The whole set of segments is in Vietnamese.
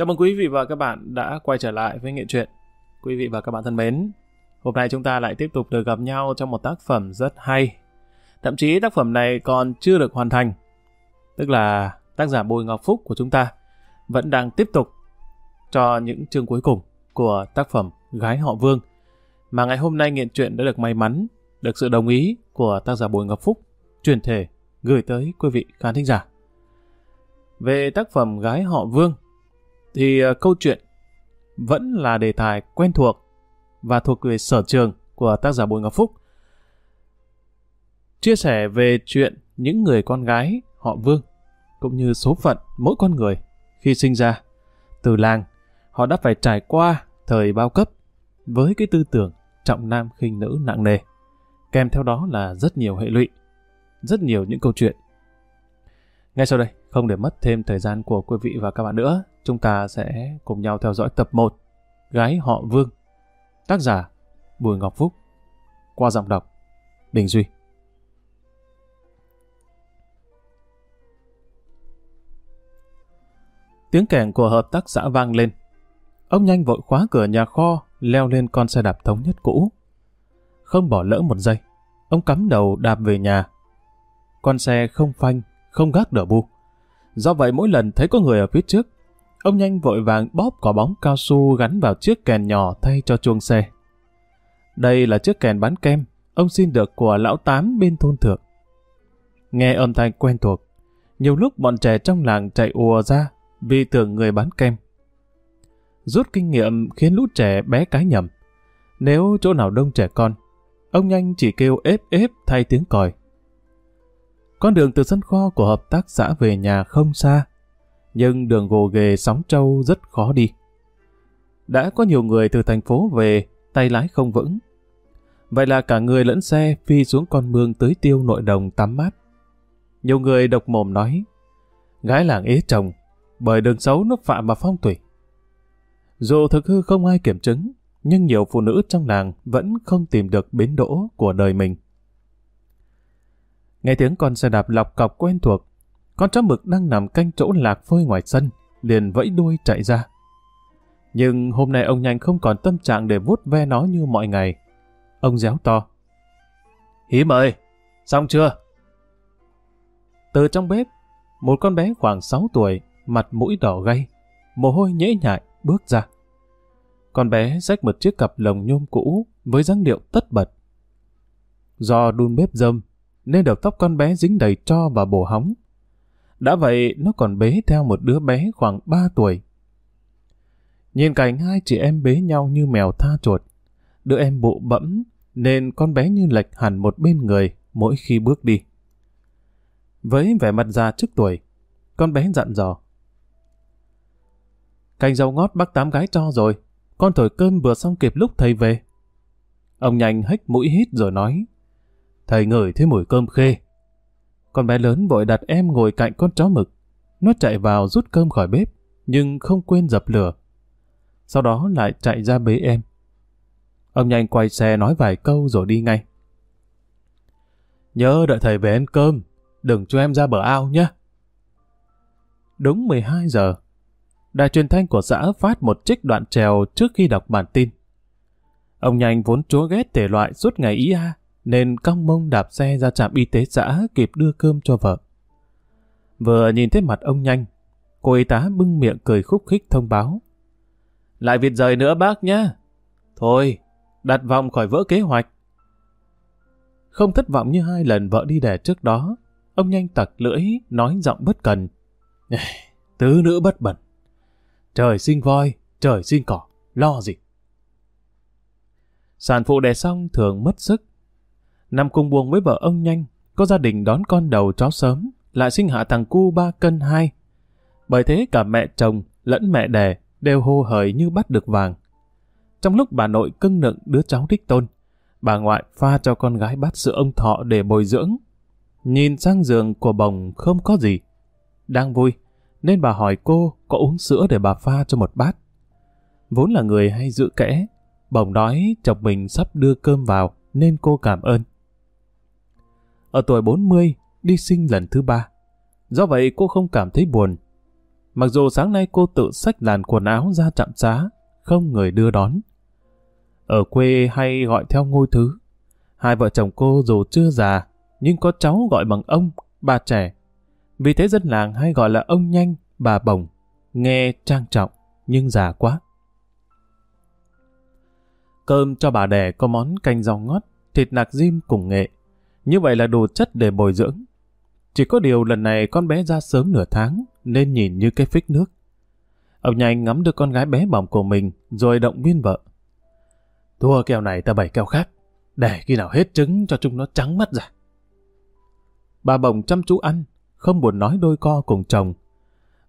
Chào mừng quý vị và các bạn đã quay trở lại với Nghệ truyện. Quý vị và các bạn thân mến, hôm nay chúng ta lại tiếp tục được gặp nhau trong một tác phẩm rất hay. Thậm chí tác phẩm này còn chưa được hoàn thành. Tức là tác giả Bùi Ngọc Phúc của chúng ta vẫn đang tiếp tục cho những chương cuối cùng của tác phẩm Gái họ Vương mà ngày hôm nay Nghệ truyện đã được may mắn được sự đồng ý của tác giả Bùi Ngọc Phúc truyền thể gửi tới quý vị khán thính giả. Về tác phẩm Gái họ Vương thì uh, câu chuyện vẫn là đề tài quen thuộc và thuộc về sở trường của tác giả Bùi Ngọc Phúc. Chia sẻ về chuyện những người con gái họ Vương cũng như số phận mỗi con người khi sinh ra. Từ làng, họ đã phải trải qua thời bao cấp với cái tư tưởng trọng nam khinh nữ nặng nề. Kèm theo đó là rất nhiều hệ lụy, rất nhiều những câu chuyện. Ngay sau đây, không để mất thêm thời gian của quý vị và các bạn nữa, chúng ta sẽ cùng nhau theo dõi tập 1 Gái họ Vương Tác giả Bùi Ngọc Phúc Qua giọng đọc Đình Duy Tiếng kèn của hợp tác xã vang lên. Ông nhanh vội khóa cửa nhà kho, leo lên con xe đạp thống nhất cũ. Không bỏ lỡ một giây, ông cắm đầu đạp về nhà. Con xe không phanh, không gác đỡ bu. Do vậy mỗi lần thấy có người ở phía trước, ông nhanh vội vàng bóp quả bóng cao su gắn vào chiếc kèn nhỏ thay cho chuông xe. Đây là chiếc kèn bán kem, ông xin được của lão tám bên thôn thượng. Nghe âm thanh quen thuộc, nhiều lúc bọn trẻ trong làng chạy ùa ra vì tưởng người bán kem. Rút kinh nghiệm khiến lũ trẻ bé cái nhầm. Nếu chỗ nào đông trẻ con, ông nhanh chỉ kêu ép ép thay tiếng còi. Con đường từ sân kho của hợp tác xã về nhà không xa, nhưng đường gồ ghề sóng trâu rất khó đi. Đã có nhiều người từ thành phố về, tay lái không vững. Vậy là cả người lẫn xe phi xuống con mương tưới tiêu nội đồng tắm mát. Nhiều người độc mồm nói, gái làng ế chồng, bởi đường xấu nó phạm mà phong thủy. Dù thực hư không ai kiểm chứng, nhưng nhiều phụ nữ trong làng vẫn không tìm được bến đỗ của đời mình. Nghe tiếng con xe đạp lọc cọc quen thuộc, con chó mực đang nằm canh chỗ lạc phơi ngoài sân, liền vẫy đuôi chạy ra. Nhưng hôm nay ông nhanh không còn tâm trạng để vuốt ve nó như mọi ngày. Ông réo to. Hiếm ơi, xong chưa? Từ trong bếp, một con bé khoảng 6 tuổi, mặt mũi đỏ gay, mồ hôi nhễ nhại, bước ra. Con bé xách một chiếc cặp lồng nhôm cũ với dáng điệu tất bật. Do đun bếp dâm, nên đầu tóc con bé dính đầy tro và bổ hóng. Đã vậy, nó còn bế theo một đứa bé khoảng 3 tuổi. Nhìn cảnh hai chị em bế nhau như mèo tha chuột. Đứa em bụ bẫm, nên con bé như lệch hẳn một bên người mỗi khi bước đi. Với vẻ mặt già trước tuổi, con bé dặn dò. cành dầu ngót bác tám gái cho rồi, con thổi cơm vừa xong kịp lúc thầy về. Ông nhanh hếch mũi hít rồi nói, thầy ngửi thấy mùi cơm khê. Con bé lớn vội đặt em ngồi cạnh con chó mực. Nó chạy vào rút cơm khỏi bếp, nhưng không quên dập lửa. Sau đó lại chạy ra bế em. Ông nhanh quay xe nói vài câu rồi đi ngay. Nhớ đợi thầy về ăn cơm, đừng cho em ra bờ ao nhé. Đúng 12 giờ, đài truyền thanh của xã phát một trích đoạn trèo trước khi đọc bản tin. Ông nhanh vốn chúa ghét thể loại suốt ngày ý a, nên cong mông đạp xe ra trạm y tế xã kịp đưa cơm cho vợ. Vừa nhìn thấy mặt ông nhanh, cô y tá bưng miệng cười khúc khích thông báo. Lại việc rời nữa bác nhá. Thôi, đặt vòng khỏi vỡ kế hoạch. Không thất vọng như hai lần vợ đi đẻ trước đó, ông nhanh tặc lưỡi, nói giọng bất cần. Tứ nữ bất bẩn. Trời sinh voi, trời sinh cỏ, lo gì. Sản phụ đẻ xong thường mất sức. Nằm cùng buồng với vợ ông nhanh, có gia đình đón con đầu cháu sớm, lại sinh hạ thằng cu ba cân hai. Bởi thế cả mẹ chồng lẫn mẹ đẻ đều hô hởi như bắt được vàng. Trong lúc bà nội cưng nựng đứa cháu đích tôn, bà ngoại pha cho con gái bát sữa ông thọ để bồi dưỡng. Nhìn sang giường của bồng không có gì. Đang vui, nên bà hỏi cô có uống sữa để bà pha cho một bát. Vốn là người hay giữ kẽ, bồng nói chồng mình sắp đưa cơm vào nên cô cảm ơn. Ở tuổi 40, đi sinh lần thứ ba. Do vậy cô không cảm thấy buồn. Mặc dù sáng nay cô tự xách làn quần áo ra trạm xá, không người đưa đón. Ở quê hay gọi theo ngôi thứ. Hai vợ chồng cô dù chưa già, nhưng có cháu gọi bằng ông, bà trẻ. Vì thế dân làng hay gọi là ông nhanh, bà bồng. Nghe trang trọng, nhưng già quá. Cơm cho bà đẻ có món canh rau ngót, thịt nạc diêm cùng nghệ. Như vậy là đủ chất để bồi dưỡng. Chỉ có điều lần này con bé ra sớm nửa tháng, nên nhìn như cái phích nước. Ông nhanh ngắm được con gái bé bỏng của mình, rồi động viên vợ. Thua kèo này ta bày kèo khác, để khi nào hết trứng cho chúng nó trắng mắt ra. Bà bồng chăm chú ăn, không buồn nói đôi co cùng chồng.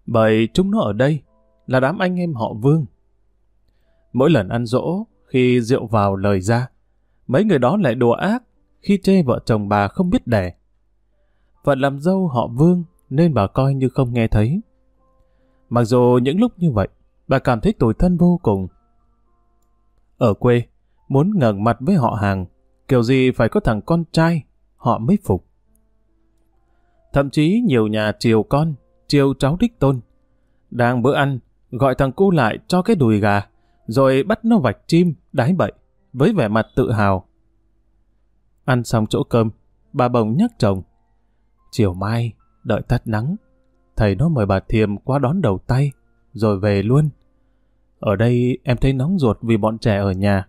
Bởi chúng nó ở đây, là đám anh em họ Vương. Mỗi lần ăn dỗ, khi rượu vào lời ra, mấy người đó lại đùa ác khi chê vợ chồng bà không biết đẻ. Phận làm dâu họ Vương nên bà coi như không nghe thấy. Mặc dù những lúc như vậy, bà cảm thấy tủi thân vô cùng. Ở quê, muốn ngẩng mặt với họ hàng, kiểu gì phải có thằng con trai, họ mới phục. Thậm chí nhiều nhà chiều con, chiều cháu đích tôn. Đang bữa ăn, gọi thằng cu lại cho cái đùi gà, rồi bắt nó vạch chim, đái bậy, với vẻ mặt tự hào. Ăn xong chỗ cơm, bà bồng nhắc chồng. Chiều mai, đợi tắt nắng, thầy nó mời bà Thiềm qua đón đầu tay, rồi về luôn. Ở đây em thấy nóng ruột vì bọn trẻ ở nhà.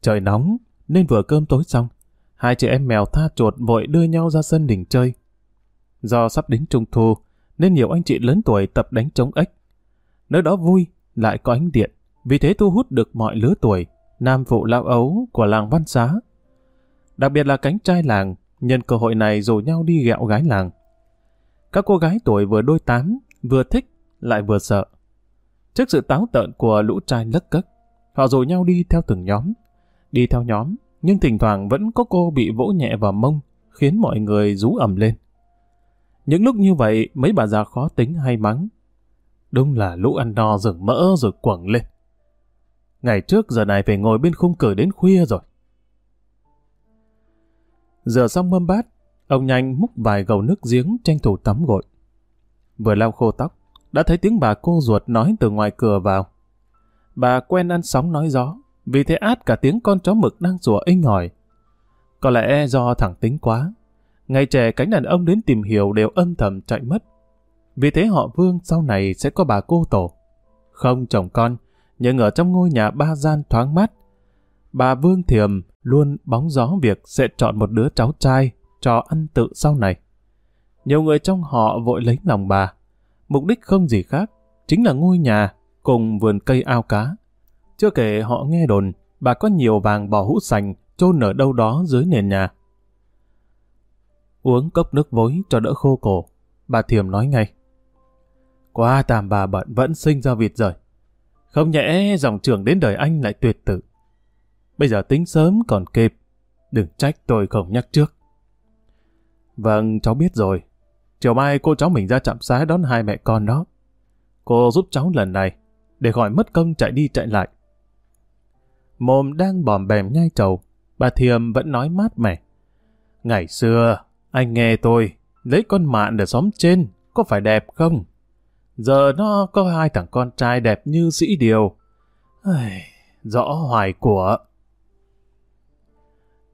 Trời nóng, nên vừa cơm tối xong, hai chị em mèo tha chuột vội đưa nhau ra sân đỉnh chơi. Do sắp đến trung thu, nên nhiều anh chị lớn tuổi tập đánh trống ếch. Nơi đó vui, lại có ánh điện, vì thế thu hút được mọi lứa tuổi, nam phụ lão ấu của làng Văn Xá. Đặc biệt là cánh trai làng, nhân cơ hội này rủ nhau đi gẹo gái làng. Các cô gái tuổi vừa đôi tám, vừa thích, lại vừa sợ. Trước sự táo tợn của lũ trai lất cất, họ rủ nhau đi theo từng nhóm. Đi theo nhóm, nhưng thỉnh thoảng vẫn có cô bị vỗ nhẹ vào mông, khiến mọi người rú ẩm lên. Những lúc như vậy, mấy bà già khó tính hay mắng. Đúng là lũ ăn no rừng mỡ rồi quẳng lên. Ngày trước giờ này phải ngồi bên khung cửa đến khuya rồi. giờ xong mâm bát, ông nhanh múc vài gầu nước giếng tranh thủ tắm gội. Vừa lau khô tóc, đã thấy tiếng bà cô ruột nói từ ngoài cửa vào. Bà quen ăn sóng nói gió, vì thế át cả tiếng con chó mực đang rủa inh hỏi. Có lẽ do thẳng tính quá, ngày trẻ cánh đàn ông đến tìm hiểu đều âm thầm chạy mất. Vì thế họ Vương sau này sẽ có bà cô tổ. Không chồng con, nhưng ở trong ngôi nhà ba gian thoáng mát. Bà Vương Thiềm luôn bóng gió việc sẽ chọn một đứa cháu trai cho ăn tự sau này. Nhiều người trong họ vội lấy lòng bà. Mục đích không gì khác, chính là ngôi nhà cùng vườn cây ao cá. Chưa kể họ nghe đồn, bà có nhiều vàng bò hũ sành chôn ở đâu đó dưới nền nhà. Uống cốc nước vối cho đỡ khô cổ, bà Thiềm nói ngay qua tàm bà bận vẫn sinh ra vịt rời Không nhẽ dòng trưởng đến đời anh lại tuyệt tử. Bây giờ tính sớm còn kịp. Đừng trách tôi không nhắc trước. Vâng, cháu biết rồi. Chiều mai cô cháu mình ra trạm xá đón hai mẹ con đó. Cô giúp cháu lần này, để khỏi mất công chạy đi chạy lại. Mồm đang bòm bèm nhai trầu, bà Thiềm vẫn nói mát mẻ. Ngày xưa, anh nghe tôi, lấy con mạn ở xóm trên, có phải đẹp không? Giờ nó có hai thằng con trai đẹp như sĩ điều. Ai, rõ hoài của.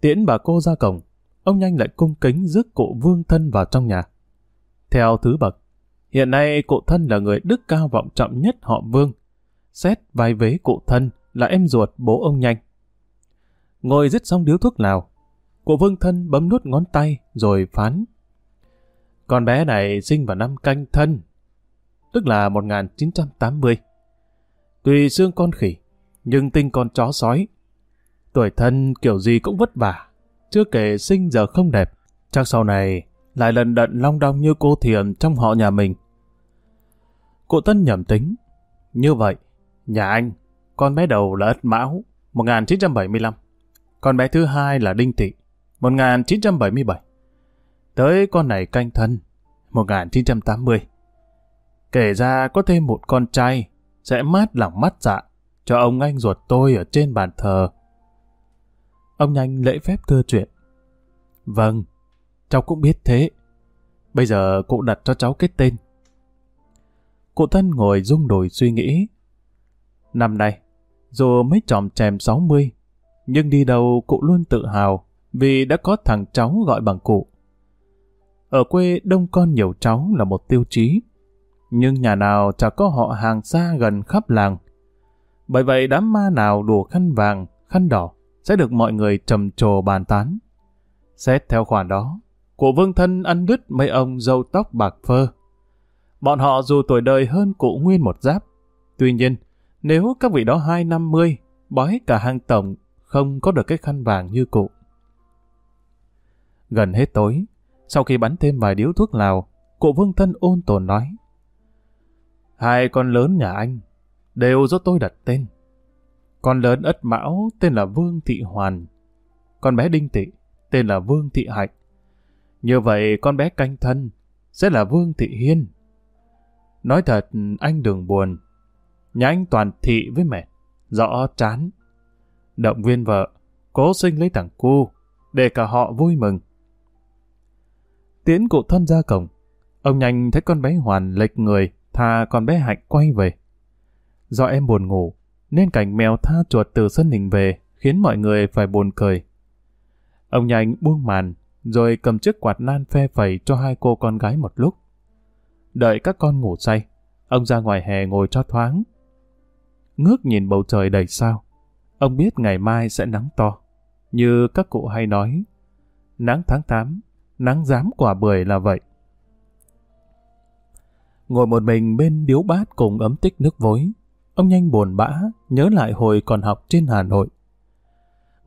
Tiễn bà cô ra cổng, ông nhanh lại cung kính rước cụ vương thân vào trong nhà. Theo thứ bậc, hiện nay cụ thân là người đức cao vọng trọng nhất họ vương. Xét vai vế cụ thân là em ruột bố ông nhanh. Ngồi dứt xong điếu thuốc lào, cụ vương thân bấm nút ngón tay rồi phán. Con bé này sinh vào năm canh thân, tức là 1980. Tuy xương con khỉ, nhưng tinh con chó sói. Tuổi thân kiểu gì cũng vất vả, chưa kể sinh giờ không đẹp. Chắc sau này lại lần đận long đong như cô Thiền trong họ nhà mình. Cụ Tân nhầm tính. Như vậy, nhà anh, con bé đầu là Ất Mão, 1975. Con bé thứ hai là Đinh Thị, 1977. Tới con này canh thân, 1980. Kể ra có thêm một con trai, sẽ mát lòng mắt dạ, cho ông anh ruột tôi ở trên bàn thờ. Ông nhanh lễ phép thưa chuyện. Vâng, cháu cũng biết thế. Bây giờ cụ đặt cho cháu cái tên. Cụ thân ngồi rung đồi suy nghĩ. Năm nay, dù mới tròm chèm 60, nhưng đi đâu cụ luôn tự hào vì đã có thằng cháu gọi bằng cụ. Ở quê đông con nhiều cháu là một tiêu chí, nhưng nhà nào chả có họ hàng xa gần khắp làng. Bởi vậy đám ma nào đùa khăn vàng, khăn đỏ sẽ được mọi người trầm trồ bàn tán. Xét theo khoản đó, cụ vương thân ăn đứt mấy ông dâu tóc bạc phơ. Bọn họ dù tuổi đời hơn cụ nguyên một giáp. Tuy nhiên, nếu các vị đó hai năm mươi, bói cả hàng tổng, không có được cái khăn vàng như cụ. Gần hết tối, sau khi bắn thêm vài điếu thuốc lào, cụ vương thân ôn tồn nói. Hai con lớn nhà anh, đều do tôi đặt tên. Con lớn ất mão tên là Vương Thị Hoàn. Con bé Đinh Thị tên là Vương Thị Hạnh. Như vậy con bé canh thân sẽ là Vương Thị Hiên. Nói thật, anh đừng buồn. Nhà anh toàn thị với mẹ, rõ chán. Động viên vợ, cố sinh lấy thằng cu, để cả họ vui mừng. Tiến cụ thân ra cổng, ông nhanh thấy con bé Hoàn lệch người, thà con bé Hạnh quay về. Do em buồn ngủ, nên cảnh mèo tha chuột từ sân hình về khiến mọi người phải buồn cười. Ông nhanh buông màn, rồi cầm chiếc quạt nan phe phẩy cho hai cô con gái một lúc. Đợi các con ngủ say, ông ra ngoài hè ngồi cho thoáng. Ngước nhìn bầu trời đầy sao, ông biết ngày mai sẽ nắng to. Như các cụ hay nói, nắng tháng 8, nắng dám quả bưởi là vậy. Ngồi một mình bên điếu bát cùng ấm tích nước vối, ông nhanh buồn bã, nhớ lại hồi còn học trên Hà Nội.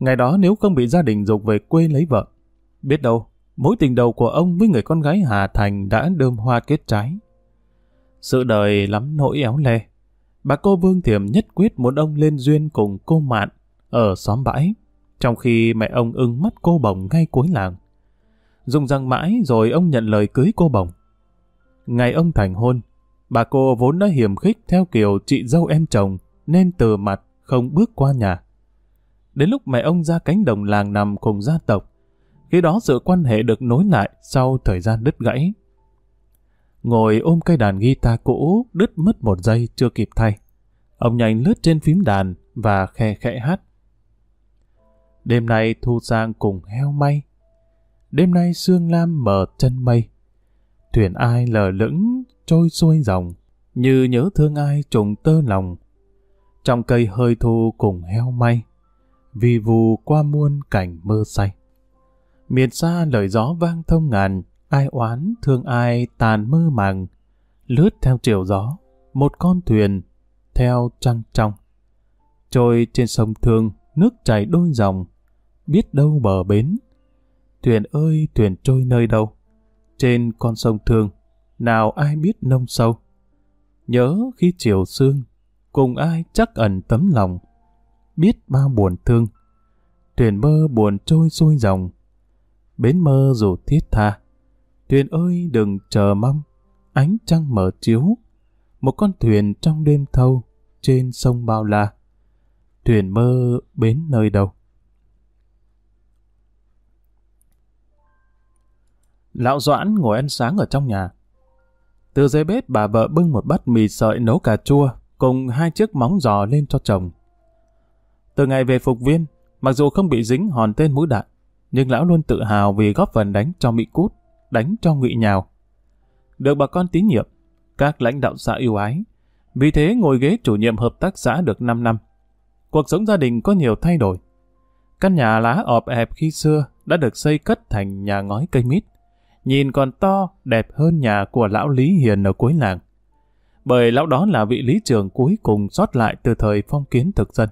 Ngày đó nếu không bị gia đình dục về quê lấy vợ, biết đâu, mối tình đầu của ông với người con gái Hà Thành đã đơm hoa kết trái. Sự đời lắm nỗi éo le. Bà cô Vương Thiểm nhất quyết muốn ông lên duyên cùng cô Mạn ở xóm bãi, trong khi mẹ ông ưng mắt cô bồng ngay cuối làng. Dùng răng mãi rồi ông nhận lời cưới cô bồng. Ngày ông thành hôn, bà cô vốn đã hiểm khích theo kiểu chị dâu em chồng, nên từ mặt không bước qua nhà. Đến lúc mẹ ông ra cánh đồng làng nằm cùng gia tộc, khi đó sự quan hệ được nối lại sau thời gian đứt gãy. Ngồi ôm cây đàn guitar cũ, đứt mất một giây chưa kịp thay. Ông nhanh lướt trên phím đàn và khe khẽ hát. Đêm nay thu sang cùng heo may. Đêm nay sương lam mở chân mây. Thuyền ai lờ lững, trôi xuôi dòng, như nhớ thương ai trùng tơ lòng. Trong cây hơi thu cùng heo may, vì vù qua muôn cảnh mơ say. Miền xa lời gió vang thông ngàn, ai oán thương ai tàn mơ màng. Lướt theo chiều gió, một con thuyền, theo trăng trong. Trôi trên sông thương, nước chảy đôi dòng, biết đâu bờ bến. Thuyền ơi, thuyền trôi nơi đâu? Trên con sông thương, nào ai biết nông sâu. Nhớ khi chiều sương, cùng ai chắc ẩn tấm lòng. Biết bao buồn thương, thuyền mơ buồn trôi xuôi dòng. Bến mơ dù thiết tha, thuyền ơi đừng chờ mong, ánh trăng mở chiếu. Một con thuyền trong đêm thâu, trên sông bao la. Thuyền mơ bến nơi đâu? Lão Doãn ngồi ăn sáng ở trong nhà. Từ dưới bếp bà vợ bưng một bát mì sợi nấu cà chua cùng hai chiếc móng giò lên cho chồng. Từ ngày về phục viên, mặc dù không bị dính hòn tên mũi đạn, nhưng lão luôn tự hào vì góp phần đánh cho Mỹ Cút, đánh cho Ngụy Nhào. Được bà con tín nhiệm, các lãnh đạo xã yêu ái, vì thế ngồi ghế chủ nhiệm hợp tác xã được 5 năm. Cuộc sống gia đình có nhiều thay đổi. Căn nhà lá ọp ẹp khi xưa đã được xây cất thành nhà ngói cây mít nhìn còn to, đẹp hơn nhà của lão Lý Hiền ở cuối làng. Bởi lão đó là vị lý trưởng cuối cùng sót lại từ thời phong kiến thực dân.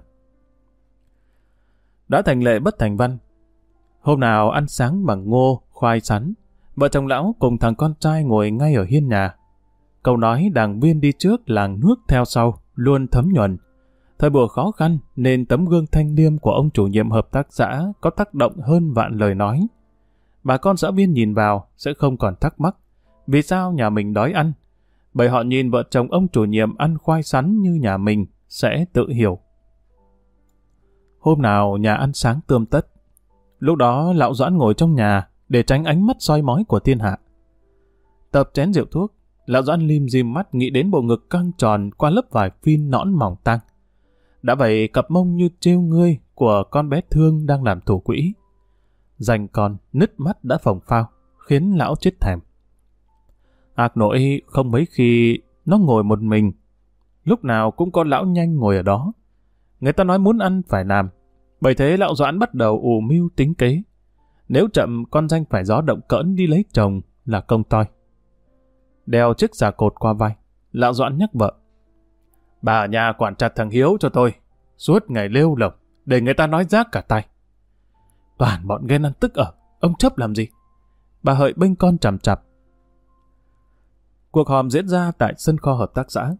Đã thành lệ bất thành văn. Hôm nào ăn sáng bằng ngô, khoai sắn, vợ chồng lão cùng thằng con trai ngồi ngay ở hiên nhà. Câu nói đảng viên đi trước làng nước theo sau, luôn thấm nhuần. Thời buổi khó khăn nên tấm gương thanh liêm của ông chủ nhiệm hợp tác xã có tác động hơn vạn lời nói bà con xã viên nhìn vào sẽ không còn thắc mắc vì sao nhà mình đói ăn. Bởi họ nhìn vợ chồng ông chủ nhiệm ăn khoai sắn như nhà mình sẽ tự hiểu. Hôm nào nhà ăn sáng tươm tất. Lúc đó lão Doãn ngồi trong nhà, để tránh ánh mắt soi mói của thiên hạ. Tập chén rượu thuốc, lão Doãn lim dim mắt nghĩ đến bộ ngực căng tròn qua lớp vải phin nõn mỏng tăng. Đã vậy cặp mông như trêu ngươi của con bé thương đang làm thủ quỹ. Dành còn nứt mắt đã phồng phao, khiến lão chết thèm. Ác nỗi không mấy khi nó ngồi một mình. Lúc nào cũng có lão nhanh ngồi ở đó. Người ta nói muốn ăn phải làm. Bởi thế lão Doãn bắt đầu ủ mưu tính kế. Nếu chậm con danh phải gió động cỡn đi lấy chồng là công toi. Đeo chiếc giả cột qua vai. Lão Doãn nhắc vợ. Bà ở nhà quản chặt thằng Hiếu cho tôi. Suốt ngày lêu lộc, để người ta nói rác cả tay. Toàn bọn ghen ăn tức ở, ông chấp làm gì? Bà hợi bênh con chằm chặp. Cuộc họp diễn ra tại sân kho hợp tác xã.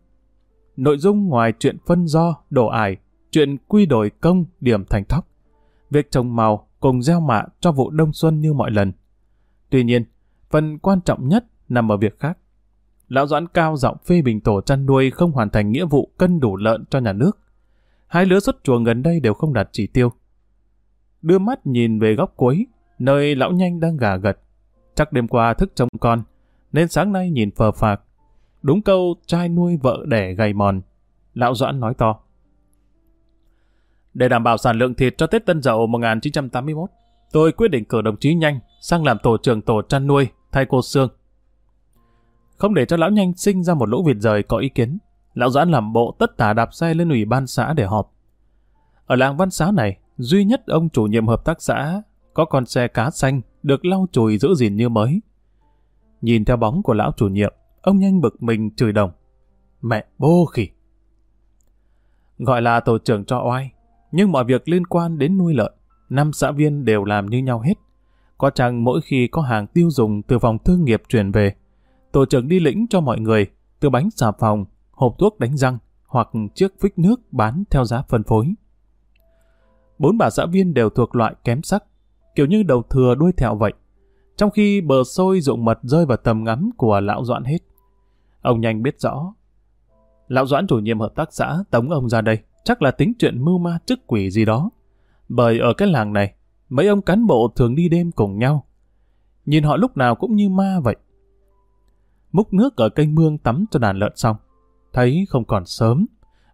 Nội dung ngoài chuyện phân do, đổ ải, chuyện quy đổi công, điểm thành thóc, việc trồng màu cùng gieo mạ cho vụ đông xuân như mọi lần. Tuy nhiên, phần quan trọng nhất nằm ở việc khác. Lão Doãn cao giọng phê bình tổ chăn nuôi không hoàn thành nghĩa vụ cân đủ lợn cho nhà nước. Hai lứa xuất chuồng gần đây đều không đạt chỉ tiêu. Đưa mắt nhìn về góc cuối, nơi lão nhanh đang gà gật. Chắc đêm qua thức trông con, nên sáng nay nhìn phờ phạc. Đúng câu trai nuôi vợ đẻ gầy mòn. Lão Doãn nói to. Để đảm bảo sản lượng thịt cho Tết Tân Dậu 1981, tôi quyết định cử đồng chí Nhanh sang làm tổ trưởng tổ chăn nuôi thay cô Sương. Không để cho lão Nhanh sinh ra một lũ vịt rời có ý kiến, lão Doãn làm bộ tất tả đạp xe lên ủy ban xã để họp. Ở làng văn xá này, duy nhất ông chủ nhiệm hợp tác xã có con xe cá xanh được lau chùi giữ gìn như mới. Nhìn theo bóng của lão chủ nhiệm, ông nhanh bực mình chửi đồng. Mẹ bô khỉ! Gọi là tổ trưởng cho oai, nhưng mọi việc liên quan đến nuôi lợn, năm xã viên đều làm như nhau hết. Có chăng mỗi khi có hàng tiêu dùng từ phòng thương nghiệp chuyển về, tổ trưởng đi lĩnh cho mọi người từ bánh xà phòng, hộp thuốc đánh răng hoặc chiếc phích nước bán theo giá phân phối. Bốn bà xã viên đều thuộc loại kém sắc, kiểu như đầu thừa đuôi thẹo vậy. Trong khi bờ sôi dụng mật rơi vào tầm ngắm của lão Doãn hết. Ông nhanh biết rõ. Lão Doãn chủ nhiệm hợp tác xã tống ông ra đây, chắc là tính chuyện mưu ma chức quỷ gì đó. Bởi ở cái làng này, mấy ông cán bộ thường đi đêm cùng nhau. Nhìn họ lúc nào cũng như ma vậy. Múc nước ở kênh mương tắm cho đàn lợn xong. Thấy không còn sớm,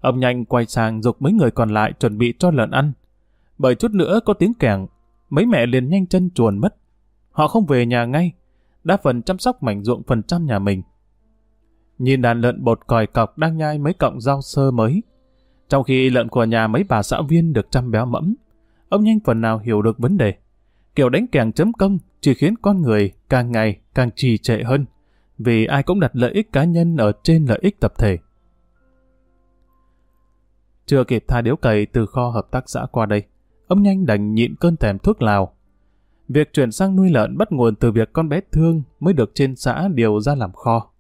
ông nhanh quay sang dục mấy người còn lại chuẩn bị cho lợn ăn. Bởi chút nữa có tiếng kèng, mấy mẹ liền nhanh chân chuồn mất. Họ không về nhà ngay, đa phần chăm sóc mảnh ruộng phần trăm nhà mình. Nhìn đàn lợn bột còi cọc đang nhai mấy cọng rau sơ mới. Trong khi lợn của nhà mấy bà xã viên được chăm béo mẫm, ông nhanh phần nào hiểu được vấn đề. Kiểu đánh kèng chấm công chỉ khiến con người càng ngày càng trì trệ hơn, vì ai cũng đặt lợi ích cá nhân ở trên lợi ích tập thể. Chưa kịp tha điếu cày từ kho hợp tác xã qua đây, ông nhanh đành nhịn cơn thèm thuốc lào. Việc chuyển sang nuôi lợn bắt nguồn từ việc con bé thương mới được trên xã điều ra làm kho.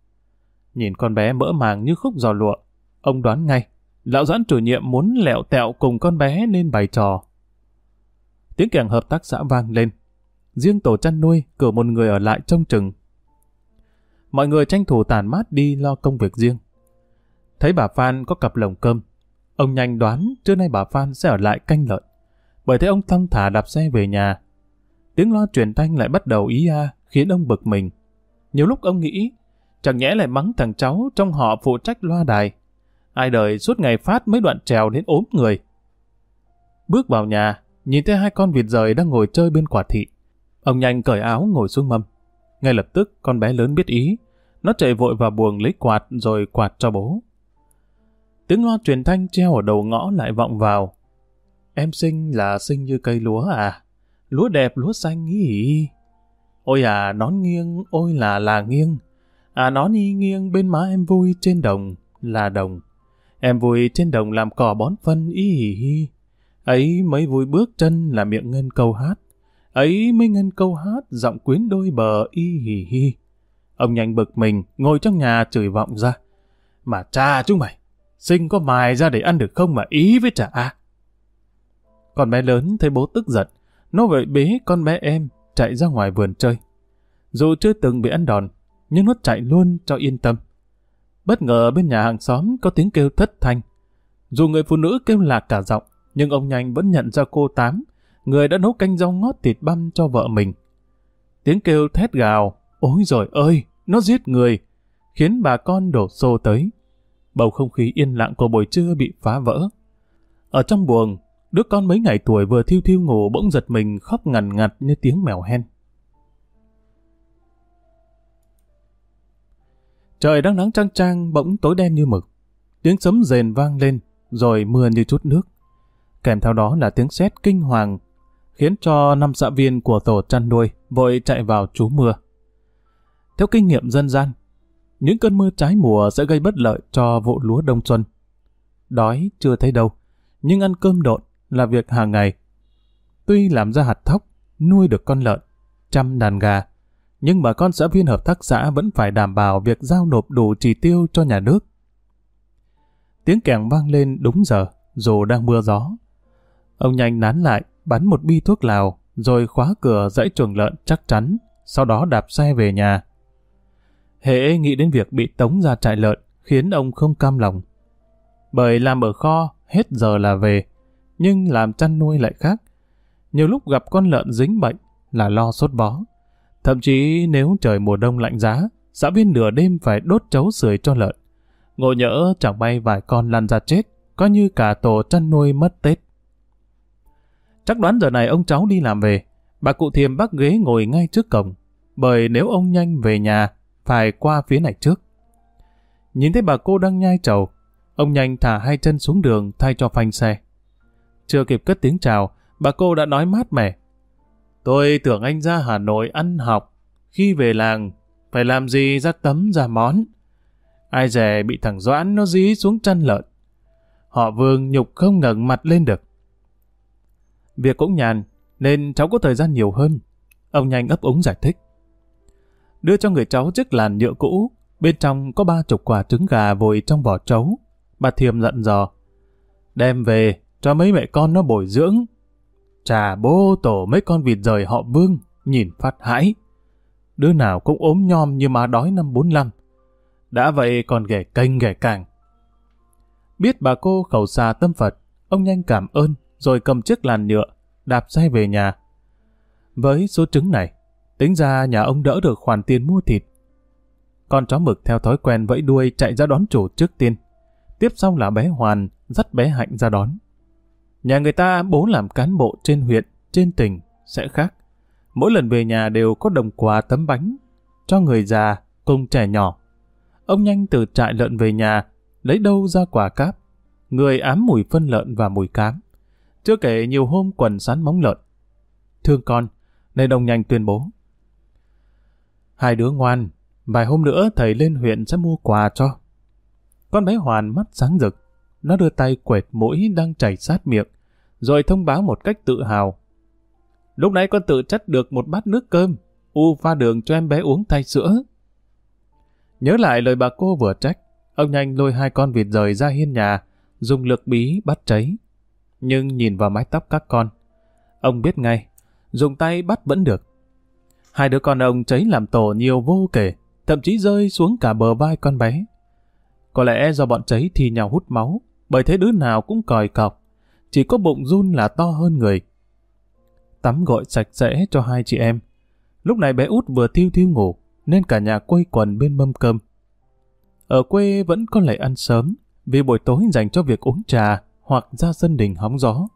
Nhìn con bé mỡ màng như khúc giò lụa, ông đoán ngay, lão doãn chủ nhiệm muốn lẹo tẹo cùng con bé nên bày trò. Tiếng kèn hợp tác xã vang lên. Riêng tổ chăn nuôi cử một người ở lại trông chừng. Mọi người tranh thủ tàn mát đi lo công việc riêng. Thấy bà Phan có cặp lồng cơm, ông nhanh đoán trưa nay bà Phan sẽ ở lại canh lợn. Bởi thế ông thong thả đạp xe về nhà. Tiếng loa truyền thanh lại bắt đầu ý a, khiến ông bực mình. Nhiều lúc ông nghĩ, chẳng nhẽ lại mắng thằng cháu trong họ phụ trách loa đài. Ai đời suốt ngày phát mấy đoạn trèo đến ốm người. Bước vào nhà, nhìn thấy hai con vịt rời đang ngồi chơi bên quả thị. Ông nhanh cởi áo ngồi xuống mâm. Ngay lập tức con bé lớn biết ý. Nó chạy vội vào buồng lấy quạt rồi quạt cho bố. Tiếng loa truyền thanh treo ở đầu ngõ lại vọng vào. Em sinh là sinh như cây lúa à? Lúa đẹp lúa xanh ý. Ôi à, nón nghiêng, ôi là là nghiêng. À nón y nghiêng bên má em vui trên đồng, là đồng. Em vui trên đồng làm cỏ bón phân ý hì hi. Ấy mấy vui bước chân là miệng ngân câu hát. Ấy mấy ngân câu hát giọng quyến đôi bờ y hì hi. Ông nhanh bực mình, ngồi trong nhà chửi vọng ra. Mà cha chúng mày, sinh có mài ra để ăn được không mà ý với trả à. Con bé lớn thấy bố tức giận, nó vậy bế con bé em chạy ra ngoài vườn chơi. Dù chưa từng bị ăn đòn, nhưng nó chạy luôn cho yên tâm. Bất ngờ bên nhà hàng xóm có tiếng kêu thất thanh. Dù người phụ nữ kêu lạc cả giọng, nhưng ông nhanh vẫn nhận ra cô Tám, người đã nấu canh rau ngót thịt băm cho vợ mình. Tiếng kêu thét gào, ôi rồi ơi, nó giết người, khiến bà con đổ xô tới. Bầu không khí yên lặng của buổi trưa bị phá vỡ. Ở trong buồng, đứa con mấy ngày tuổi vừa thiêu thiêu ngủ bỗng giật mình khóc ngằn ngặt như tiếng mèo hen. Trời đang nắng trăng trang bỗng tối đen như mực. Tiếng sấm rền vang lên, rồi mưa như chút nước. Kèm theo đó là tiếng sét kinh hoàng, khiến cho năm xã viên của tổ chăn nuôi vội chạy vào trú mưa. Theo kinh nghiệm dân gian, những cơn mưa trái mùa sẽ gây bất lợi cho vụ lúa đông xuân. Đói chưa thấy đâu, nhưng ăn cơm độn là việc hàng ngày. Tuy làm ra hạt thóc, nuôi được con lợn, chăm đàn gà, nhưng bà con xã viên hợp tác xã vẫn phải đảm bảo việc giao nộp đủ chỉ tiêu cho nhà nước. Tiếng kèn vang lên đúng giờ, dù đang mưa gió. Ông nhanh nán lại, bắn một bi thuốc lào, rồi khóa cửa dãy chuồng lợn chắc chắn, sau đó đạp xe về nhà. Hệ nghĩ đến việc bị tống ra trại lợn, khiến ông không cam lòng. Bởi làm ở kho, hết giờ là về, nhưng làm chăn nuôi lại khác. Nhiều lúc gặp con lợn dính bệnh là lo sốt bó. Thậm chí nếu trời mùa đông lạnh giá, xã viên nửa đêm phải đốt chấu sưởi cho lợn. Ngộ nhỡ chẳng may vài con lăn ra chết, coi như cả tổ chăn nuôi mất Tết. Chắc đoán giờ này ông cháu đi làm về, bà cụ thiềm bắt ghế ngồi ngay trước cổng, bởi nếu ông nhanh về nhà, phải qua phía này trước. Nhìn thấy bà cô đang nhai trầu, ông nhanh thả hai chân xuống đường thay cho phanh xe. Chưa kịp cất tiếng chào, bà cô đã nói mát mẻ. Tôi tưởng anh ra Hà Nội ăn học, khi về làng, phải làm gì ra tấm ra món. Ai dè bị thằng Doãn nó dí xuống chân lợn. Họ vương nhục không ngẩng mặt lên được. Việc cũng nhàn, nên cháu có thời gian nhiều hơn. Ông nhanh ấp úng giải thích. Đưa cho người cháu chiếc làn nhựa cũ, bên trong có ba chục quả trứng gà vội trong vỏ trấu. Bà Thiềm giận dò. Đem về, cho mấy mẹ con nó bồi dưỡng. Trà bố tổ mấy con vịt rời họ vương, nhìn phát hãi. Đứa nào cũng ốm nhom như má đói năm 45. Đã vậy còn ghẻ kênh ghẻ càng. Biết bà cô khẩu xà tâm Phật, ông nhanh cảm ơn, rồi cầm chiếc làn nhựa, đạp xe về nhà. Với số trứng này, tính ra nhà ông đỡ được khoản tiền mua thịt. Con chó mực theo thói quen vẫy đuôi chạy ra đón chủ trước tiên. Tiếp xong là bé Hoàn dắt bé Hạnh ra đón. Nhà người ta bố làm cán bộ trên huyện, trên tỉnh, sẽ khác. Mỗi lần về nhà đều có đồng quà tấm bánh, cho người già cùng trẻ nhỏ. Ông nhanh từ trại lợn về nhà, lấy đâu ra quả cáp. Người ám mùi phân lợn và mùi cám. Chưa kể nhiều hôm quần sắn móng lợn. Thương con, nên ông nhanh tuyên bố. Hai đứa ngoan, vài hôm nữa thầy lên huyện sẽ mua quà cho. Con bé Hoàn mắt sáng rực, nó đưa tay quẹt mũi đang chảy sát miệng, rồi thông báo một cách tự hào. Lúc nãy con tự chất được một bát nước cơm, U pha đường cho em bé uống thay sữa. Nhớ lại lời bà cô vừa trách, ông nhanh lôi hai con vịt rời ra hiên nhà, dùng lực bí bắt cháy. Nhưng nhìn vào mái tóc các con, ông biết ngay, dùng tay bắt vẫn được. Hai đứa con ông cháy làm tổ nhiều vô kể, thậm chí rơi xuống cả bờ vai con bé. Có lẽ do bọn cháy thì nhau hút máu, bởi thế đứa nào cũng còi cọc, chỉ có bụng run là to hơn người. Tắm gội sạch sẽ cho hai chị em. Lúc này bé út vừa thiêu thiêu ngủ, nên cả nhà quây quần bên mâm cơm. Ở quê vẫn có lệ ăn sớm, vì buổi tối dành cho việc uống trà hoặc ra sân đình hóng gió.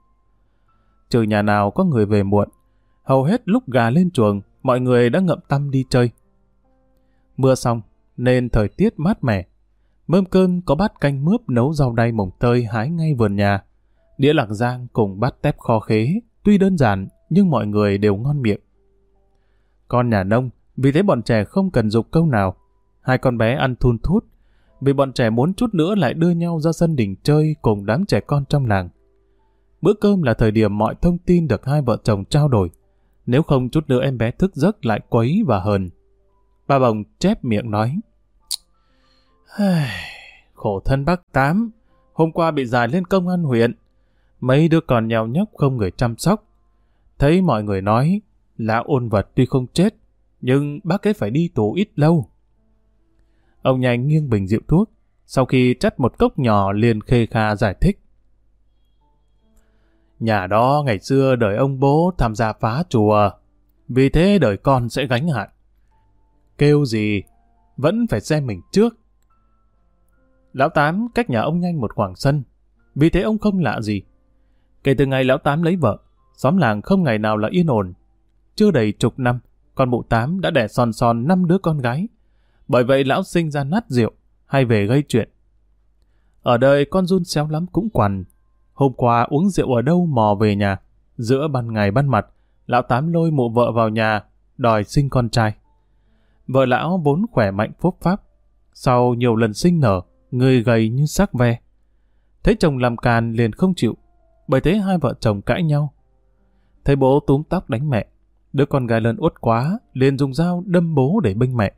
Trừ nhà nào có người về muộn, hầu hết lúc gà lên chuồng, mọi người đã ngậm tâm đi chơi. Mưa xong, nên thời tiết mát mẻ. Mâm cơm có bát canh mướp nấu rau đay mồng tơi hái ngay vườn nhà. Đĩa lạc giang cùng bát tép kho khế, tuy đơn giản nhưng mọi người đều ngon miệng. Con nhà nông, vì thế bọn trẻ không cần dục câu nào. Hai con bé ăn thun thút, vì bọn trẻ muốn chút nữa lại đưa nhau ra sân đỉnh chơi cùng đám trẻ con trong làng. Bữa cơm là thời điểm mọi thông tin được hai vợ chồng trao đổi. Nếu không chút nữa em bé thức giấc lại quấy và hờn. Ba bồng chép miệng nói. Khổ thân bác Tám, hôm qua bị giải lên công an huyện. Mấy đứa còn nhào nhóc không người chăm sóc. Thấy mọi người nói là ôn vật tuy không chết, nhưng bác ấy phải đi tù ít lâu. Ông nhanh nghiêng bình rượu thuốc, sau khi chắt một cốc nhỏ liền khê kha giải thích. Nhà đó ngày xưa đợi ông bố tham gia phá chùa. vì thế đời con sẽ gánh hạn. Kêu gì, vẫn phải xem mình trước. Lão Tám cách nhà ông nhanh một khoảng sân, vì thế ông không lạ gì. Kể từ ngày Lão Tám lấy vợ, xóm làng không ngày nào là yên ổn. Chưa đầy chục năm, con mụ Tám đã đẻ son son năm đứa con gái. Bởi vậy lão sinh ra nát rượu, hay về gây chuyện. Ở đời con run xéo lắm cũng quằn. Hôm qua uống rượu ở đâu mò về nhà. Giữa ban ngày ban mặt, lão Tám lôi mụ vợ vào nhà, đòi sinh con trai. Vợ lão vốn khỏe mạnh phúc pháp. Sau nhiều lần sinh nở, người gầy như xác ve. Thấy chồng làm càn liền không chịu, bởi thế hai vợ chồng cãi nhau. Thấy bố túm tóc đánh mẹ, đứa con gái lớn uất quá, liền dùng dao đâm bố để bênh mẹ.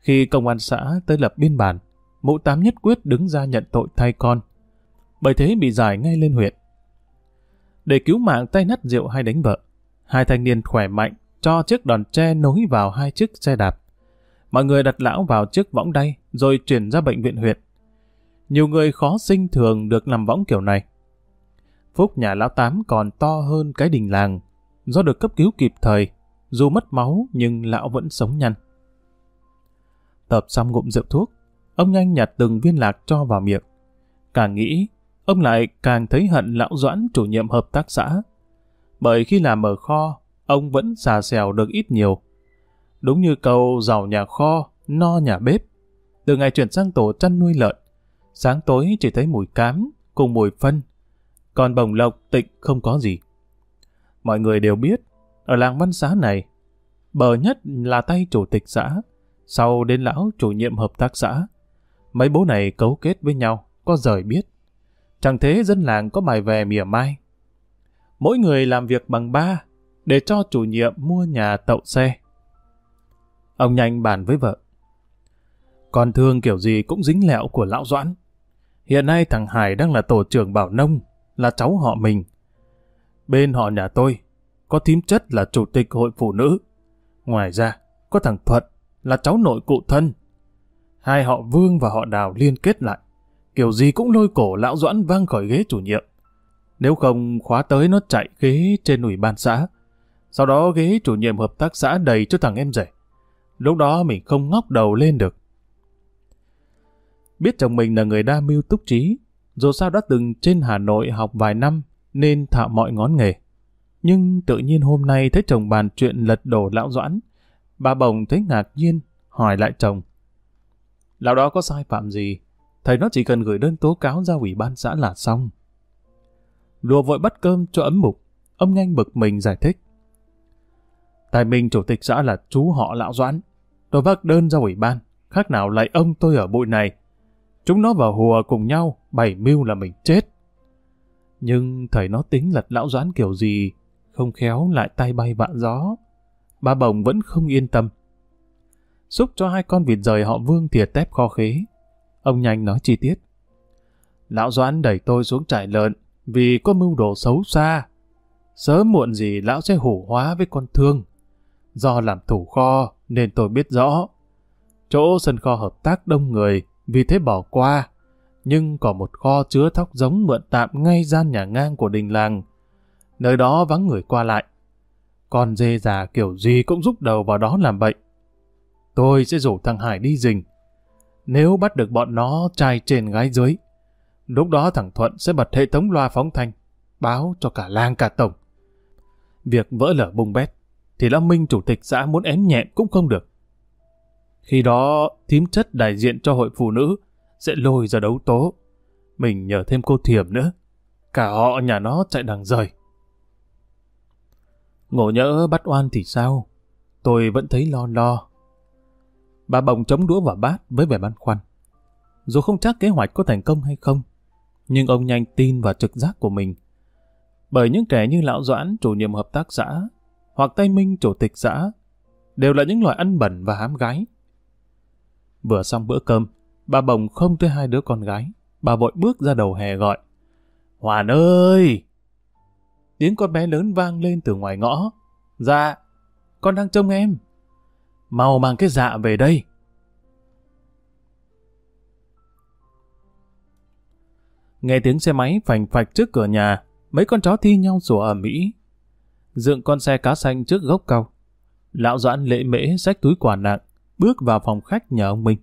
Khi công an xã tới lập biên bản, mụ tám nhất quyết đứng ra nhận tội thay con. Bởi thế bị giải ngay lên huyện. Để cứu mạng tay nắt rượu hay đánh vợ, hai thanh niên khỏe mạnh cho chiếc đòn tre nối vào hai chiếc xe đạp. Mọi người đặt lão vào chiếc võng đay rồi chuyển ra bệnh viện huyện. Nhiều người khó sinh thường được nằm võng kiểu này. Phúc nhà lão tám còn to hơn cái đình làng. Do được cấp cứu kịp thời, dù mất máu nhưng lão vẫn sống nhanh. Tập xong ngụm rượu thuốc, ông nhanh nhặt từng viên lạc cho vào miệng. Càng nghĩ, ông lại càng thấy hận lão doãn chủ nhiệm hợp tác xã. Bởi khi làm ở kho, ông vẫn xà xèo được ít nhiều. Đúng như câu giàu nhà kho, no nhà bếp. Từ ngày chuyển sang tổ chăn nuôi lợn, sáng tối chỉ thấy mùi cám cùng mùi phân. Còn bồng lộc tịnh không có gì. Mọi người đều biết, ở làng văn xá này, bờ nhất là tay chủ tịch xã, sau đến lão chủ nhiệm hợp tác xã. Mấy bố này cấu kết với nhau, có rời biết. Chẳng thế dân làng có bài về mỉa mai. Mỗi người làm việc bằng ba, để cho chủ nhiệm mua nhà tậu xe. Ông nhanh bàn với vợ. Còn thương kiểu gì cũng dính lẹo của lão Doãn. Hiện nay thằng Hải đang là tổ trưởng Bảo Nông, là cháu họ mình. Bên họ nhà tôi, có thím chất là chủ tịch hội phụ nữ. Ngoài ra, có thằng Thuận là cháu nội cụ thân. Hai họ Vương và họ Đào liên kết lại. Kiểu gì cũng lôi cổ lão Doãn vang khỏi ghế chủ nhiệm. Nếu không khóa tới nó chạy ghế trên ủy ban xã. Sau đó ghế chủ nhiệm hợp tác xã đầy cho thằng em rể. Lúc đó mình không ngóc đầu lên được. Biết chồng mình là người đa mưu túc trí, dù sao đã từng trên Hà Nội học vài năm nên thạo mọi ngón nghề. Nhưng tự nhiên hôm nay thấy chồng bàn chuyện lật đổ lão Doãn, bà Bồng thấy ngạc nhiên, hỏi lại chồng. Lão đó có sai phạm gì? Thầy nó chỉ cần gửi đơn tố cáo ra ủy ban xã là xong. Lùa vội bắt cơm cho ấm mục, ông nhanh bực mình giải thích. Tài mình chủ tịch xã là chú họ lão Doãn. Tôi vác đơn ra ủy ban, khác nào lại ông tôi ở bụi này. Chúng nó vào hùa cùng nhau, bày mưu là mình chết. Nhưng thầy nó tính lật lão Doãn kiểu gì, không khéo lại tay bay vạn gió. Ba bồng vẫn không yên tâm. Xúc cho hai con vịt rời họ vương thiệt tép kho khế. Ông nhanh nói chi tiết. Lão Doãn đẩy tôi xuống trại lợn vì có mưu đồ xấu xa. Sớm muộn gì lão sẽ hủ hóa với con thương. Do làm thủ kho nên tôi biết rõ. Chỗ sân kho hợp tác đông người vì thế bỏ qua. Nhưng có một kho chứa thóc giống mượn tạm ngay gian nhà ngang của đình làng. Nơi đó vắng người qua lại. Con dê già kiểu gì cũng rút đầu vào đó làm bệnh. Tôi sẽ rủ thằng Hải đi rình. Nếu bắt được bọn nó trai trên gái dưới, lúc đó thằng Thuận sẽ bật hệ thống loa phóng thanh, báo cho cả làng cả tổng. Việc vỡ lở bùng bét, thì Lão Minh chủ tịch xã muốn ém nhẹ cũng không được. Khi đó, thím chất đại diện cho hội phụ nữ sẽ lôi ra đấu tố. Mình nhờ thêm cô Thiểm nữa. Cả họ nhà nó chạy đằng rời. Ngộ nhỡ bắt oan thì sao? Tôi vẫn thấy lo lo. Bà bồng chống đũa vào bát với vẻ băn khoăn. Dù không chắc kế hoạch có thành công hay không, nhưng ông nhanh tin vào trực giác của mình. Bởi những kẻ như Lão Doãn, chủ nhiệm hợp tác xã, hoặc Tây Minh, chủ tịch xã, đều là những loại ăn bẩn và hám gái. Vừa xong bữa cơm, bà bồng không tới hai đứa con gái. Bà vội bước ra đầu hè gọi. Hoàn ơi! Tiếng con bé lớn vang lên từ ngoài ngõ. Dạ, con đang trông em. Mau mang cái dạ về đây. Nghe tiếng xe máy phành phạch trước cửa nhà, mấy con chó thi nhau sủa ở Mỹ. Dựng con xe cá xanh trước gốc cầu, Lão Doãn lễ mễ xách túi quà nặng, bước vào phòng khách nhà ông Minh.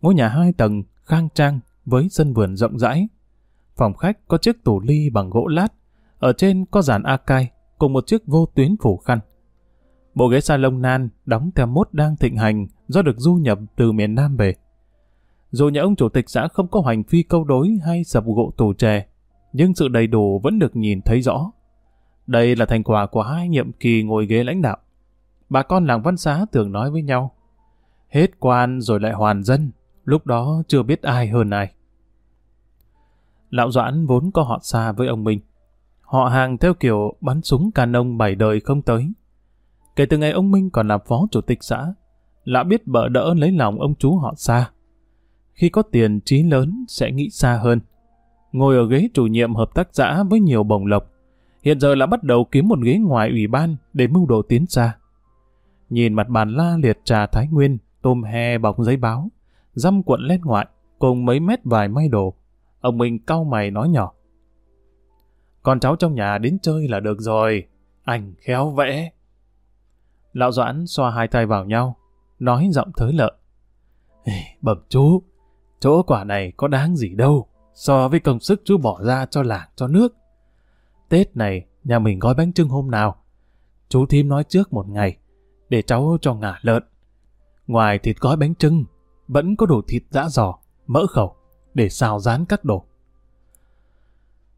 Ngôi nhà hai tầng, khang trang, với sân vườn rộng rãi. Phòng khách có chiếc tủ ly bằng gỗ lát, ở trên có dàn a cai cùng một chiếc vô tuyến phủ khăn. Bộ ghế salon nan đóng theo mốt đang thịnh hành do được du nhập từ miền Nam về. Dù nhà ông chủ tịch xã không có hành phi câu đối hay sập gỗ tủ chè, nhưng sự đầy đủ vẫn được nhìn thấy rõ. Đây là thành quả của hai nhiệm kỳ ngồi ghế lãnh đạo. Bà con làng văn xá thường nói với nhau, hết quan rồi lại hoàn dân, lúc đó chưa biết ai hơn ai. Lão Doãn vốn có họ xa với ông Minh. Họ hàng theo kiểu bắn súng canon bảy đời không tới. Kể từ ngày ông Minh còn làm phó chủ tịch xã, lão biết bỡ đỡ lấy lòng ông chú họ xa. Khi có tiền trí lớn sẽ nghĩ xa hơn. Ngồi ở ghế chủ nhiệm hợp tác xã với nhiều bồng lộc, hiện giờ là bắt đầu kiếm một ghế ngoài ủy ban để mưu đồ tiến xa. Nhìn mặt bàn la liệt trà thái nguyên, tôm he bọc giấy báo, dăm cuộn lên ngoại, cùng mấy mét vài may đồ. Ông mình cau mày nói nhỏ. Con cháu trong nhà đến chơi là được rồi, anh khéo vẽ. Lão Doãn xoa hai tay vào nhau, nói giọng thới lợ. Bẩm chú, chỗ quả này có đáng gì đâu, so với công sức chú bỏ ra cho làng cho nước. Tết này, nhà mình gói bánh trưng hôm nào? Chú thím nói trước một ngày, để cháu cho ngả lợn. Ngoài thịt gói bánh trưng, vẫn có đủ thịt dã giò, mỡ khẩu, để xào rán các đồ.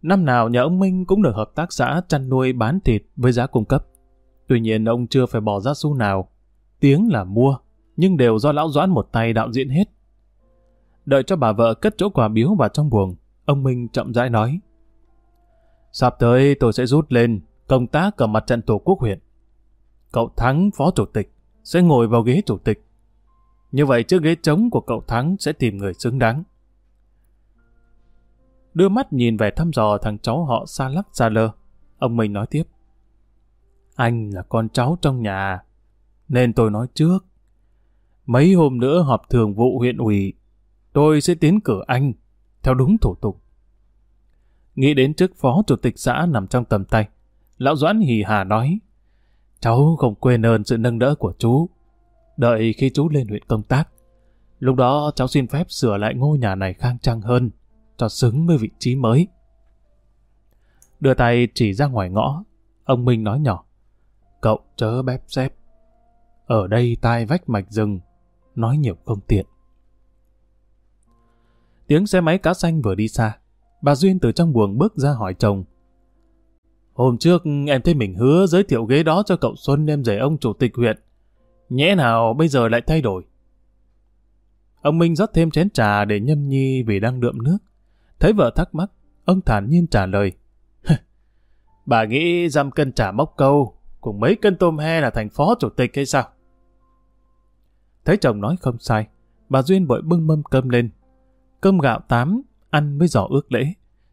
Năm nào nhà ông Minh cũng được hợp tác xã chăn nuôi bán thịt với giá cung cấp. Tuy nhiên ông chưa phải bỏ ra xu nào. Tiếng là mua, nhưng đều do lão Doãn một tay đạo diễn hết. Đợi cho bà vợ cất chỗ quà biếu vào trong buồng, ông Minh chậm rãi nói. Sắp tới tôi sẽ rút lên công tác ở mặt trận tổ quốc huyện. Cậu Thắng phó chủ tịch sẽ ngồi vào ghế chủ tịch. Như vậy chiếc ghế trống của cậu Thắng sẽ tìm người xứng đáng. Đưa mắt nhìn về thăm dò thằng cháu họ xa lắc xa lơ. Ông Minh nói tiếp. Anh là con cháu trong nhà, nên tôi nói trước. Mấy hôm nữa họp thường vụ huyện ủy, tôi sẽ tiến cử anh theo đúng thủ tục. Nghĩ đến chức phó chủ tịch xã nằm trong tầm tay, lão Doãn hì hà nói, cháu không quên ơn sự nâng đỡ của chú. Đợi khi chú lên huyện công tác, lúc đó cháu xin phép sửa lại ngôi nhà này khang trang hơn, cho xứng với vị trí mới. Đưa tay chỉ ra ngoài ngõ, ông Minh nói nhỏ, cậu chớ bép xếp. Ở đây tai vách mạch rừng, nói nhiều không tiện. Tiếng xe máy cá xanh vừa đi xa, bà Duyên từ trong buồng bước ra hỏi chồng. Hôm trước em thấy mình hứa giới thiệu ghế đó cho cậu Xuân em rể ông chủ tịch huyện. Nhẽ nào bây giờ lại thay đổi? Ông Minh rót thêm chén trà để nhâm nhi vì đang đượm nước. Thấy vợ thắc mắc, ông thản nhiên trả lời. Bà nghĩ dăm cân trà móc câu, cùng mấy cân tôm he là thành phó chủ tịch hay sao? Thấy chồng nói không sai, bà Duyên bội bưng mâm cơm lên. Cơm gạo tám, ăn với giỏ ước lễ.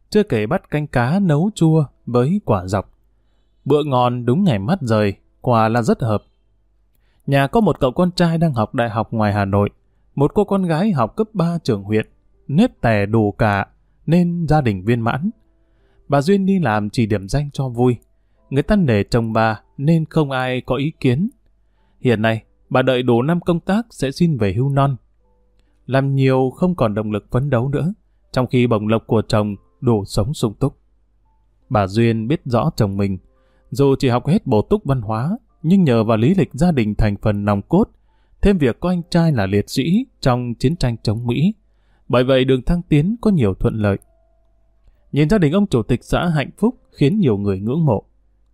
Chưa kể bắt canh cá nấu chua với quả dọc. Bữa ngon đúng ngày mắt rời, quả là rất hợp. Nhà có một cậu con trai đang học đại học ngoài Hà Nội, một cô con gái học cấp 3 trường huyện, nếp tè đủ cả, nên gia đình viên mãn. Bà Duyên đi làm chỉ điểm danh cho vui. Người ta nể chồng bà nên không ai có ý kiến. Hiện nay, bà đợi đủ năm công tác sẽ xin về hưu non. Làm nhiều không còn động lực phấn đấu nữa, trong khi bổng lộc của chồng đủ sống sung túc. Bà Duyên biết rõ chồng mình, dù chỉ học hết bổ túc văn hóa, nhưng nhờ vào lý lịch gia đình thành phần nòng cốt, thêm việc có anh trai là liệt sĩ trong chiến tranh chống Mỹ. Bởi vậy đường thăng tiến có nhiều thuận lợi. Nhìn gia đình ông chủ tịch xã hạnh phúc khiến nhiều người ngưỡng mộ.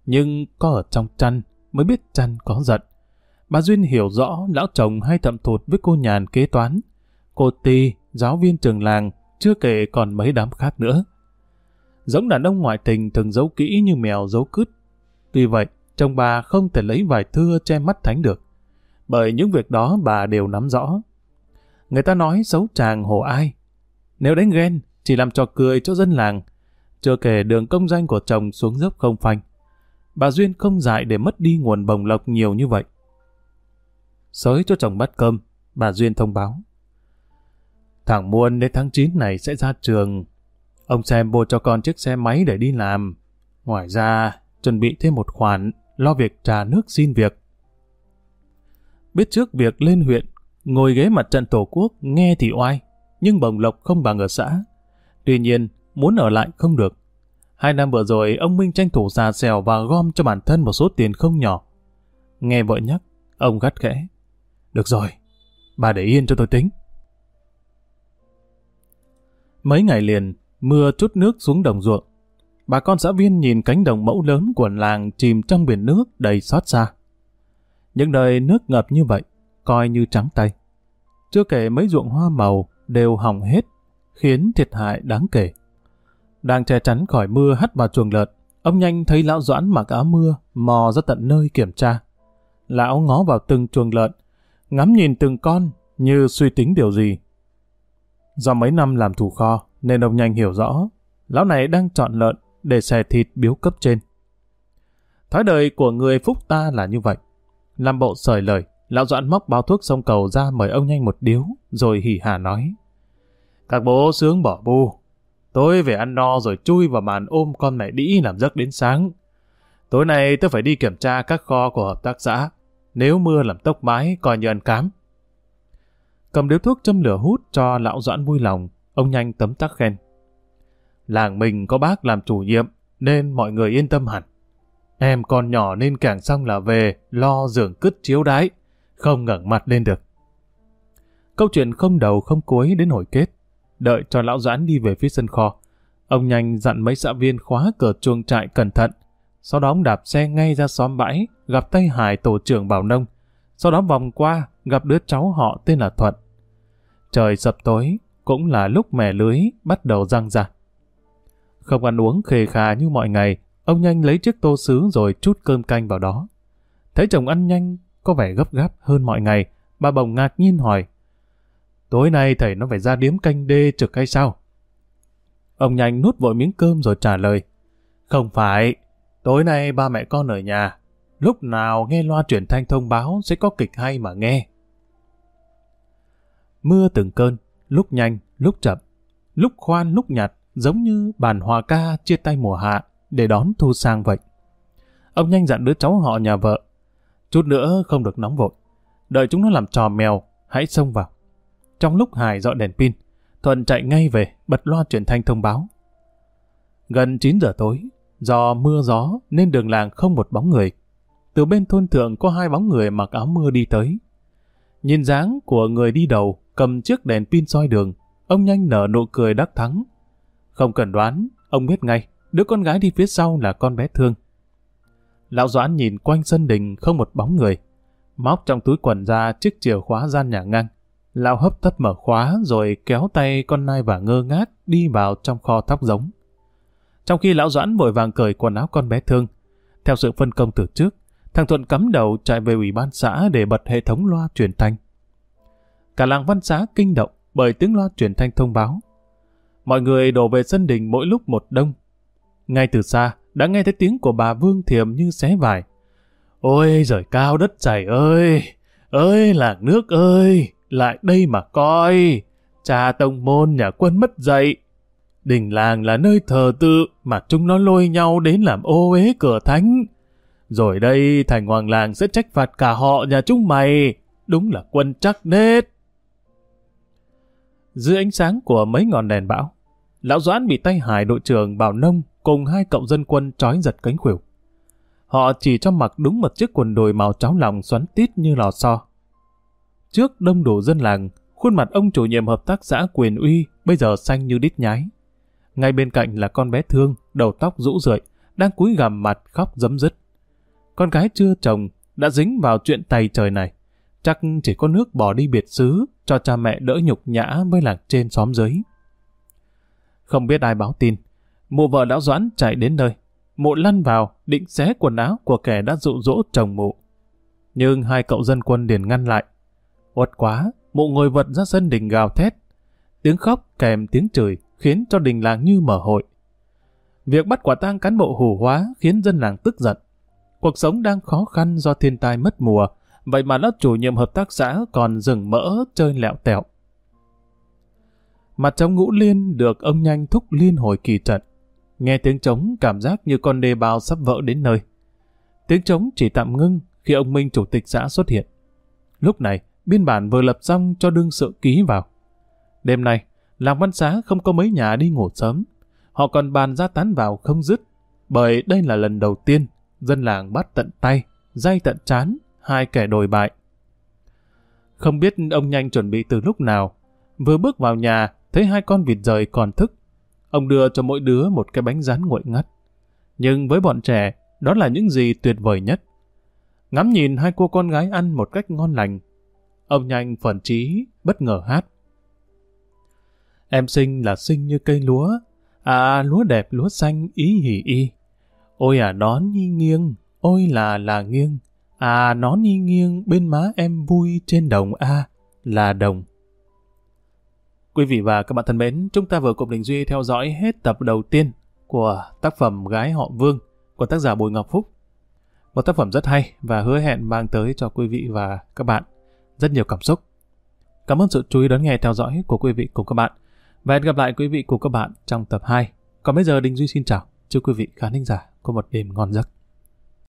Nhưng có ở trong chăn mới biết chăn có giận. Bà Duyên hiểu rõ lão chồng hay thậm thụt với cô nhàn kế toán. Cô Ti, giáo viên trường làng, chưa kể còn mấy đám khác nữa. Giống đàn ông ngoại tình thường giấu kỹ như mèo giấu cứt. Tuy vậy, chồng bà không thể lấy vài thưa che mắt thánh được. Bởi những việc đó bà đều nắm rõ. Người ta nói xấu chàng hồ ai. Nếu đánh ghen, chỉ làm trò cười cho dân làng. Chưa kể đường công danh của chồng xuống dốc không phanh. Bà Duyên không dại để mất đi nguồn bồng lộc nhiều như vậy. Sới cho chồng bắt cơm, bà Duyên thông báo. Thằng Muôn đến tháng 9 này sẽ ra trường. Ông xem mua cho con chiếc xe máy để đi làm. Ngoài ra, chuẩn bị thêm một khoản, lo việc trà nước xin việc. Biết trước việc lên huyện, ngồi ghế mặt trận tổ quốc nghe thì oai, nhưng bồng lộc không bằng ở xã. Tuy nhiên, muốn ở lại không được. Hai năm vừa rồi, ông Minh tranh thủ già xèo và gom cho bản thân một số tiền không nhỏ. Nghe vợ nhắc, ông gắt khẽ. Được rồi, bà để yên cho tôi tính. Mấy ngày liền, mưa chút nước xuống đồng ruộng. Bà con xã viên nhìn cánh đồng mẫu lớn của làng chìm trong biển nước đầy xót xa. Những đời nước ngập như vậy, coi như trắng tay. Chưa kể mấy ruộng hoa màu đều hỏng hết, khiến thiệt hại đáng kể. Đang che chắn khỏi mưa hắt vào chuồng lợn, ông nhanh thấy lão Doãn mặc áo mưa, mò ra tận nơi kiểm tra. Lão ngó vào từng chuồng lợn, ngắm nhìn từng con như suy tính điều gì. Do mấy năm làm thủ kho, nên ông nhanh hiểu rõ, lão này đang chọn lợn để xẻ thịt biếu cấp trên. Thói đời của người phúc ta là như vậy. Làm bộ sời lời, lão Doãn móc bao thuốc sông cầu ra mời ông nhanh một điếu, rồi hỉ hà nói. Các bố sướng bỏ bu, Tối về ăn no rồi chui vào màn ôm con mẹ đĩ làm giấc đến sáng. Tối nay tôi phải đi kiểm tra các kho của hợp tác xã. Nếu mưa làm tốc mái, coi như ăn cám. Cầm điếu thuốc châm lửa hút cho lão Doãn vui lòng, ông nhanh tấm tắc khen. Làng mình có bác làm chủ nhiệm, nên mọi người yên tâm hẳn. Em còn nhỏ nên càng xong là về, lo giường cứt chiếu đái, không ngẩng mặt lên được. Câu chuyện không đầu không cuối đến hồi kết đợi cho lão Doãn đi về phía sân kho. Ông nhanh dặn mấy xã viên khóa cửa chuồng trại cẩn thận. Sau đó ông đạp xe ngay ra xóm bãi, gặp tay Hải tổ trưởng Bảo Nông. Sau đó vòng qua, gặp đứa cháu họ tên là Thuận. Trời sập tối, cũng là lúc mẻ lưới bắt đầu răng ra. Không ăn uống khề khà như mọi ngày, ông nhanh lấy chiếc tô sứ rồi chút cơm canh vào đó. Thấy chồng ăn nhanh, có vẻ gấp gáp hơn mọi ngày, bà bồng ngạc nhiên hỏi. Tối nay thầy nó phải ra điếm canh đê trực hay sao? Ông nhanh nuốt vội miếng cơm rồi trả lời. Không phải, tối nay ba mẹ con ở nhà. Lúc nào nghe loa truyền thanh thông báo sẽ có kịch hay mà nghe. Mưa từng cơn, lúc nhanh, lúc chậm, lúc khoan lúc nhạt, giống như bàn hòa ca chia tay mùa hạ để đón thu sang vậy. Ông nhanh dặn đứa cháu họ nhà vợ. Chút nữa không được nóng vội. Đợi chúng nó làm trò mèo, hãy xông vào. Trong lúc Hải dọn đèn pin, Thuận chạy ngay về, bật loa truyền thanh thông báo. Gần 9 giờ tối, do mưa gió nên đường làng không một bóng người. Từ bên thôn thượng có hai bóng người mặc áo mưa đi tới. Nhìn dáng của người đi đầu, cầm chiếc đèn pin soi đường, ông nhanh nở nụ cười đắc thắng. Không cần đoán, ông biết ngay, đứa con gái đi phía sau là con bé Thương. Lão Doãn nhìn quanh sân đình không một bóng người, móc trong túi quần ra chiếc chìa khóa gian nhà ngang. Lão hấp tấp mở khóa rồi kéo tay con nai và ngơ ngác đi vào trong kho thóc giống. Trong khi lão Doãn vội vàng cởi quần áo con bé thương, theo sự phân công từ trước, thằng Thuận cắm đầu chạy về ủy ban xã để bật hệ thống loa truyền thanh. Cả làng văn xá kinh động bởi tiếng loa truyền thanh thông báo. Mọi người đổ về sân đình mỗi lúc một đông. Ngay từ xa, đã nghe thấy tiếng của bà Vương Thiềm như xé vải. Ôi giời cao đất chảy ơi! Ơi làng nước ơi! lại đây mà coi. Cha tông môn nhà quân mất dậy. Đình làng là nơi thờ tự mà chúng nó lôi nhau đến làm ô uế cửa thánh. Rồi đây thành hoàng làng sẽ trách phạt cả họ nhà chúng mày. Đúng là quân chắc nết. Dưới ánh sáng của mấy ngọn đèn bão, lão Doãn bị tay hải đội trưởng Bảo Nông cùng hai cậu dân quân trói giật cánh khuỷu. Họ chỉ cho mặc đúng một chiếc quần đùi màu cháo lòng xoắn tít như lò xo. Trước đông đủ dân làng, khuôn mặt ông chủ nhiệm hợp tác xã quyền uy bây giờ xanh như đít nhái. Ngay bên cạnh là con bé thương, đầu tóc rũ rượi, đang cúi gằm mặt khóc dấm dứt. Con gái chưa chồng, đã dính vào chuyện tày trời này. Chắc chỉ có nước bỏ đi biệt xứ, cho cha mẹ đỡ nhục nhã với làng trên xóm dưới. Không biết ai báo tin, mụ vợ lão Doãn chạy đến nơi. Mụ lăn vào, định xé quần áo của kẻ đã dụ dỗ chồng mụ. Nhưng hai cậu dân quân liền ngăn lại. Uất quá, mụ ngồi vật ra sân đình gào thét. Tiếng khóc kèm tiếng chửi khiến cho đình làng như mở hội. Việc bắt quả tang cán bộ hủ hóa khiến dân làng tức giận. Cuộc sống đang khó khăn do thiên tai mất mùa, vậy mà lớp chủ nhiệm hợp tác xã còn dừng mỡ chơi lẹo tẹo. Mặt trống ngũ liên được ông nhanh thúc liên hồi kỳ trận. Nghe tiếng trống cảm giác như con đê bao sắp vỡ đến nơi. Tiếng trống chỉ tạm ngưng khi ông Minh chủ tịch xã xuất hiện. Lúc này, biên bản vừa lập xong cho đương sự ký vào. Đêm nay, làng văn xá không có mấy nhà đi ngủ sớm. Họ còn bàn ra tán vào không dứt, bởi đây là lần đầu tiên dân làng bắt tận tay, dây tận chán, hai kẻ đồi bại. Không biết ông nhanh chuẩn bị từ lúc nào, vừa bước vào nhà, thấy hai con vịt rời còn thức. Ông đưa cho mỗi đứa một cái bánh rán nguội ngắt. Nhưng với bọn trẻ, đó là những gì tuyệt vời nhất. Ngắm nhìn hai cô con gái ăn một cách ngon lành, ông nhanh phần trí, bất ngờ hát. Em sinh là sinh như cây lúa, à lúa đẹp lúa xanh ý hỉ y. Ôi à nón nhi nghiêng, ôi là là nghiêng, à nón nhi nghiêng bên má em vui trên đồng A, là đồng. Quý vị và các bạn thân mến, chúng ta vừa cùng Đình Duy theo dõi hết tập đầu tiên của tác phẩm Gái họ Vương của tác giả Bùi Ngọc Phúc. Một tác phẩm rất hay và hứa hẹn mang tới cho quý vị và các bạn rất nhiều cảm xúc. Cảm ơn sự chú ý đón nghe theo dõi của quý vị cùng các bạn. Và hẹn gặp lại quý vị cùng các bạn trong tập 2. Còn bây giờ Đình Duy xin chào. Chúc quý vị khán thính giả có một đêm ngon giấc.